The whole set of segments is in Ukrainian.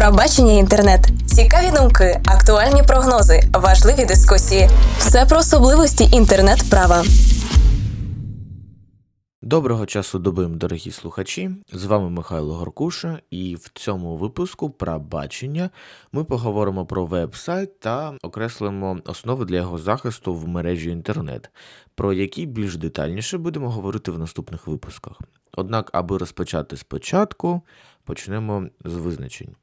про бачення інтернет, цікаві думки, актуальні прогнози, важливі дискусії. Все про особливості інтернет-права. Доброго часу доби, дорогі слухачі. З вами Михайло Горкуша, і в цьому випуску про бачення ми поговоримо про веб-сайт та окреслимо основи для його захисту в мережі інтернет, про які більш детальніше будемо говорити в наступних випусках. Однак, аби розпочати спочатку, почнемо з визначень.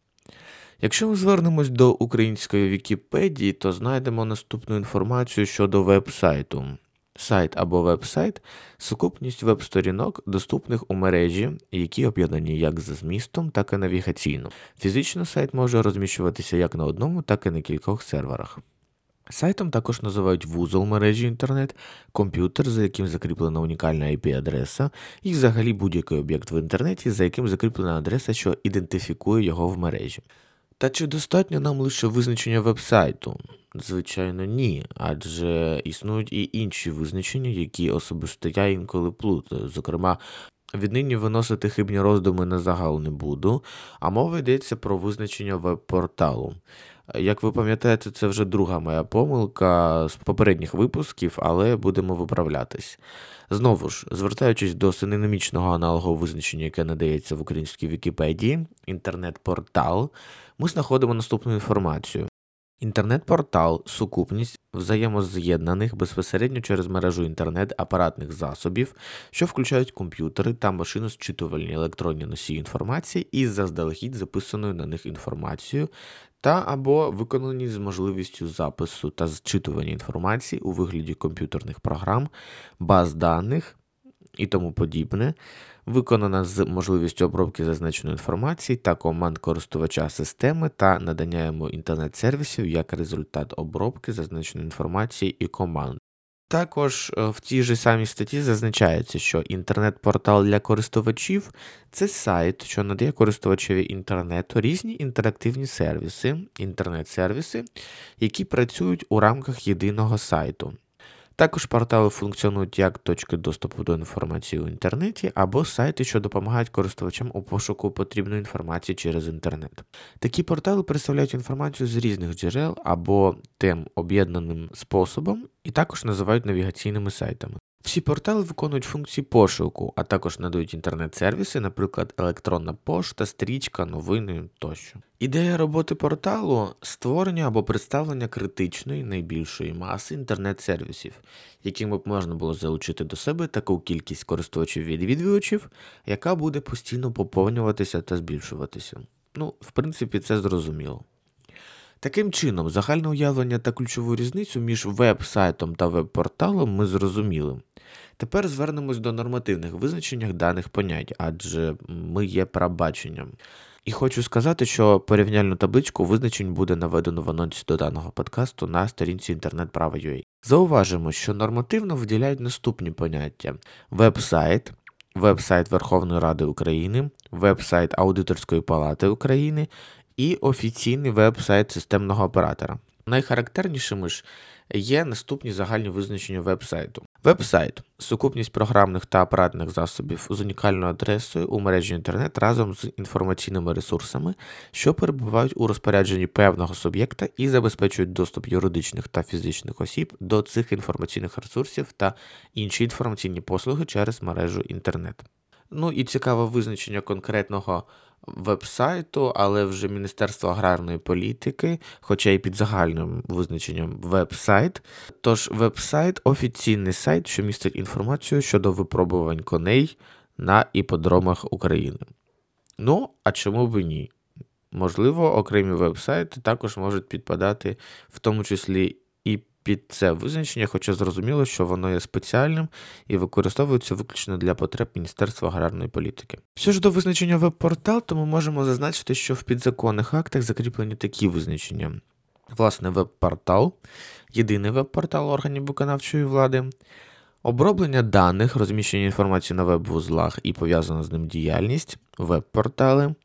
Якщо ми звернемось до української Вікіпедії, то знайдемо наступну інформацію щодо веб-сайту. Сайт або веб-сайт сукупність веб-сторінок, доступних у мережі, які об'єднані як за змістом, так і навігаційно. Фізично сайт може розміщуватися як на одному, так і на кількох серверах. Сайтом також називають вузол мережі інтернет, комп'ютер, за яким закріплена унікальна IP-адреса, і взагалі будь-який об'єкт в інтернеті, за яким закріплена адреса, що ідентифікує його в мережі. Та чи достатньо нам лише визначення веб-сайту? Звичайно, ні, адже існують і інші визначення, які особисто я інколи плутаю. Зокрема, віднині виносити хибні роздуми на загал не буду, а мова йдеться про визначення веб-порталу. Як ви пам'ятаєте, це вже друга моя помилка з попередніх випусків, але будемо виправлятись. Знову ж, звертаючись до синонімічного аналогу визначення, яке надається в українській Вікіпедії, інтернет-портал, ми знаходимо наступну інформацію. Інтернет-портал сукупність взаємоз'єднаних безпосередньо через мережу інтернет апаратних засобів, що включають комп'ютери та машину зчитувальні електронні носії інформації із заздалегідь записаною на них інформацією, та або виконані з можливістю запису та зчитування інформації у вигляді комп'ютерних програм, баз даних і тому подібне, виконана з можливістю обробки зазначеної інформації та команд користувача системи та надання йому інтернет-сервісів як результат обробки зазначеної інформації і команд. Також е, в тій же самій статті зазначається, що інтернет-портал для користувачів це сайт, що надає користувачеві інтернету різні інтерактивні сервіси, інтернет-сервіси, які працюють у рамках єдиного сайту. Також портали функціонують як точки доступу до інформації у інтернеті або сайти, що допомагають користувачам у пошуку потрібної інформації через інтернет. Такі портали представляють інформацію з різних джерел або тем об'єднаним способом і також називають навігаційними сайтами. Всі портали виконують функції пошуку, а також надають інтернет-сервіси, наприклад, електронна пошта, стрічка, новини тощо. Ідея роботи порталу створення або представлення критичної найбільшої маси інтернет-сервісів, якими б можна було залучити до себе таку кількість користувачів відвідувачів, яка буде постійно поповнюватися та збільшуватися. Ну, в принципі, це зрозуміло. Таким чином, загальне уявлення та ключову різницю між веб-сайтом та веб-порталом ми зрозуміли. Тепер звернемось до нормативних визначень даних понять, адже ми є прабаченням. І хочу сказати, що порівняльну табличку визначень буде наведено в анонсі до даного подкасту на сторінці інтернет-права.ua. Зауважимо, що нормативно виділяють наступні поняття: веб-сайт, веб-сайт Верховної Ради України, веб-сайт Аудиторської палати України і офіційний веб-сайт системного оператора. Найхарактернішими ж є наступні загальні визначення веб-сайту. Веб-сайт сукупність програмних та апаратних засобів з унікальною адресою у мережі інтернет разом з інформаційними ресурсами, що перебувають у розпорядженні певного суб'єкта і забезпечують доступ юридичних та фізичних осіб до цих інформаційних ресурсів та інші інформаційні послуги через мережу інтернет. Ну і цікаве визначення конкретного веб-сайту, але вже Міністерство аграрної політики, хоча й під загальним визначенням веб-сайт. Тож веб-сайт офіційний сайт, що містить інформацію щодо випробувань коней на іподромах України. Ну, а чому б ні? Можливо, окремі веб-сайти також можуть підпадати, в тому числі і під це визначення, хоча зрозуміло, що воно є спеціальним і використовується виключно для потреб Міністерства аграрної політики. Що ж до визначення веб-портал, то ми можемо зазначити, що в підзаконних актах закріплені такі визначення. Власне, веб-портал, єдиний веб-портал органів виконавчої влади, оброблення даних, розміщення інформації на веб-вузлах і пов'язана з ним діяльність, веб-портали,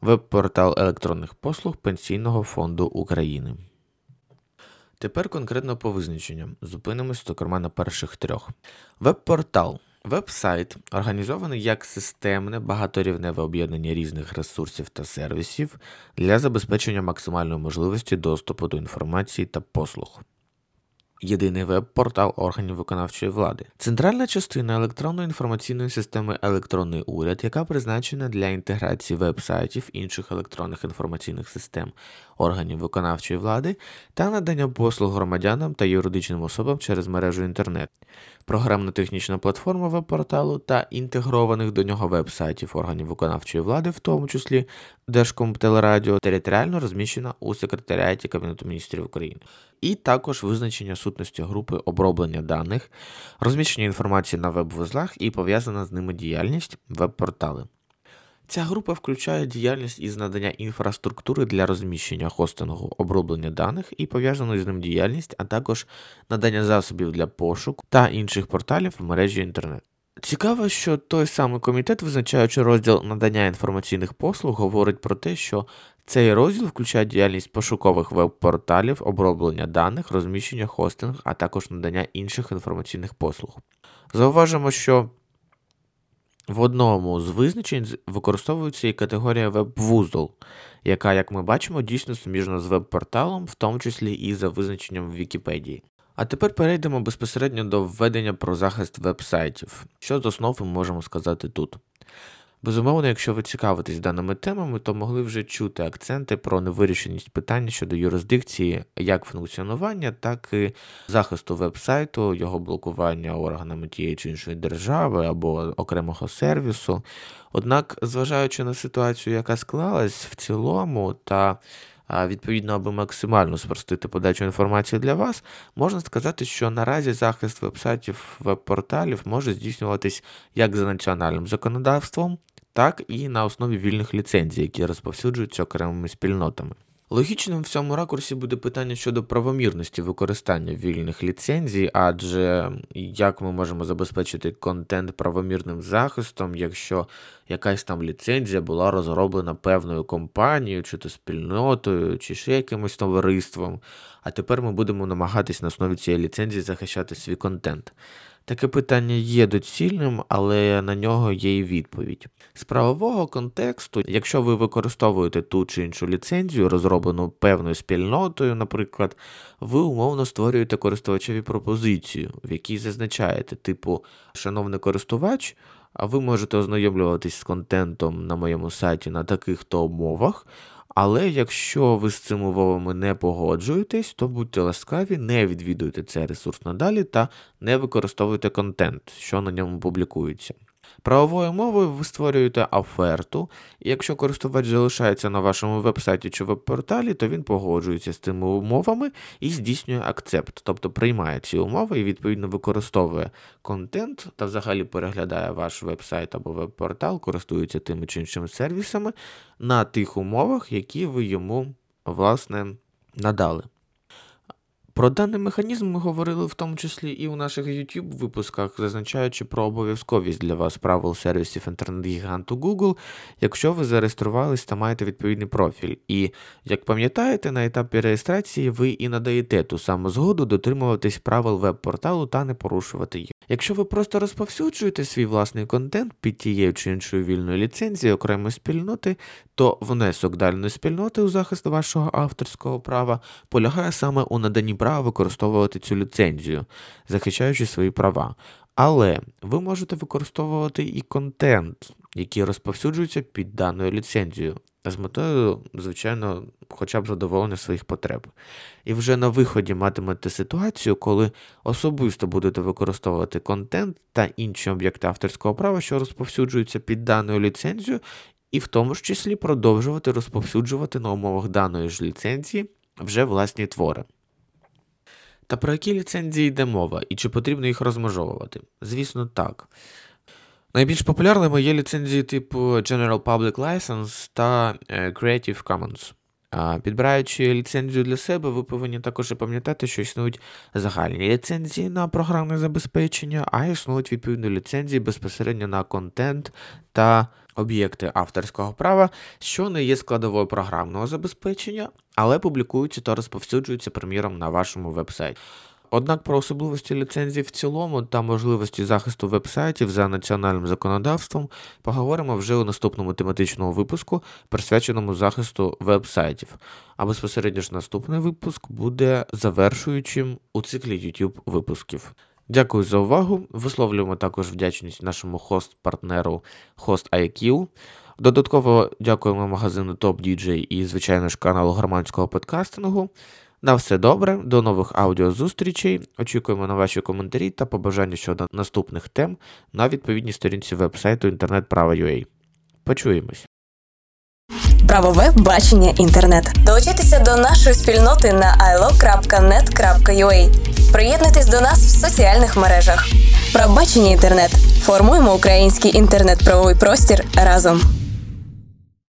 веб-портал електронних послуг Пенсійного фонду України. Тепер конкретно по визначенням. Зупинимось, зокрема, на перших трьох. Веб-портал Веб-сайт організований як системне багаторівневе об'єднання різних ресурсів та сервісів для забезпечення максимальної можливості доступу до інформації та послуг. Єдиний веб-портал органів виконавчої влади, центральна частина електронної інформаційної системи Електронний уряд, яка призначена для інтеграції веб-сайтів інших електронних інформаційних систем органів виконавчої влади та надання послуг громадянам та юридичним особам через мережу інтернет, програмно-технічна платформа веб-порталу та інтегрованих до нього веб-сайтів органів виконавчої влади, в тому числі Держкомтелерадіо, територіально розміщена у секретаріаті Кабінету міністрів України, і також визначення сутності групи оброблення даних, розміщення інформації на веб-вузлах і пов'язана з ними діяльність веб-портали. Ця група включає діяльність із надання інфраструктури для розміщення хостингу, оброблення даних і пов'язану з ним діяльність, а також надання засобів для пошуку та інших порталів в мережі інтернет. Цікаво, що той самий комітет, визначаючи розділ надання інформаційних послуг, говорить про те, що цей розділ включає діяльність пошукових веб-порталів, оброблення даних, розміщення хостинг, а також надання інших інформаційних послуг. Зауважимо, що в одному з визначень використовується і категорія веб-вузол, яка, як ми бачимо, дійсно суміжна з веб-порталом, в тому числі і за визначенням в Вікіпедії. А тепер перейдемо безпосередньо до введення про захист веб-сайтів. Що з основ ми можемо сказати тут? Безумовно, якщо ви цікавитесь даними темами, то могли вже чути акценти про невирішеність питання щодо юрисдикції як функціонування, так і захисту веб-сайту, його блокування органами тієї чи іншої держави або окремого сервісу. Однак, зважаючи на ситуацію, яка склалась в цілому, та Відповідно, аби максимально спростити подачу інформації для вас, можна сказати, що наразі захист веб-сайтів веб-порталів може здійснюватись як за національним законодавством, так і на основі вільних ліцензій, які розповсюджуються окремими спільнотами. Логічним в цьому ракурсі буде питання щодо правомірності використання вільних ліцензій, адже як ми можемо забезпечити контент правомірним захистом, якщо якась там ліцензія була розроблена певною компанією, чи то спільнотою, чи ще якимось товариством, а тепер ми будемо намагатись на основі цієї ліцензії захищати свій контент. Таке питання є доцільним, але на нього є і відповідь. З правового контексту, якщо ви використовуєте ту чи іншу ліцензію, розроблену певною спільнотою, наприклад, ви умовно створюєте користувачеві пропозицію, в якій зазначаєте, типу, шановний користувач, а ви можете ознайомлюватись з контентом на моєму сайті на таких то умовах. Але якщо ви з цими умовами не погоджуєтесь, то будьте ласкаві, не відвідуйте цей ресурс надалі та не використовуйте контент, що на ньому публікується. Правовою мовою ви створюєте оферту, і якщо користувач залишається на вашому веб-сайті чи веб-порталі, то він погоджується з цими умовами і здійснює акцепт, тобто приймає ці умови і відповідно використовує контент та взагалі переглядає ваш веб-сайт або веб-портал, користується тими чи іншими сервісами на тих умовах, які ви йому власне надали. Про даний механізм ми говорили в тому числі і у наших YouTube випусках, зазначаючи про обов'язковість для вас правил сервісів інтернет-гіганту Google, якщо ви зареєструвались та маєте відповідний профіль. І, як пам'ятаєте, на етапі реєстрації ви і надаєте ту саму згоду дотримуватись правил веб-порталу та не порушувати їх. Якщо ви просто розповсюджуєте свій власний контент під тією чи іншою вільною ліцензією окремої спільноти, то внесок дальної спільноти у захист вашого авторського права полягає саме у наданні права використовувати цю ліцензію, захищаючи свої права. Але ви можете використовувати і контент, який розповсюджується під даною ліцензією, з метою, звичайно, хоча б задоволення своїх потреб. І вже на виході матимете ситуацію, коли особисто будете використовувати контент та інші об'єкти авторського права, що розповсюджуються під даною ліцензією, і в тому ж числі продовжувати розповсюджувати на умовах даної ж ліцензії вже власні твори. Та про які ліцензії йде мова і чи потрібно їх розмежовувати? Звісно, так. Найбільш популярними є ліцензії типу General Public License та е, Creative Commons. Підбираючи ліцензію для себе, ви повинні також пам'ятати, що існують загальні ліцензії на програмне забезпечення, а існують відповідні ліцензії безпосередньо на контент та об'єкти авторського права, що не є складовою програмного забезпечення, але публікуються та розповсюджуються, приміром, на вашому веб-сайті. Однак про особливості ліцензії в цілому та можливості захисту веб-сайтів за національним законодавством поговоримо вже у наступному тематичному випуску, присвяченому захисту веб-сайтів. А безпосередньо ж наступний випуск буде завершуючим у циклі YouTube випусків. Дякую за увагу. Висловлюємо також вдячність нашому хост-партнеру HostIQ. Додатково дякуємо магазину Top DJ і, звичайно ж, каналу громадського подкастингу. На все добре, до нових аудіозустрічей. Очікуємо на ваші коментарі та побажання щодо наступних тем на відповідній сторінці веб-сайту інтернет-права.ua. Почуємось. Правове бачення інтернет. Долучайтеся до нашої спільноти на ilo.net.ua. Приєднуйтесь до нас в соціальних мережах. Правбачення інтернет. Формуємо український інтернет-правовий простір разом.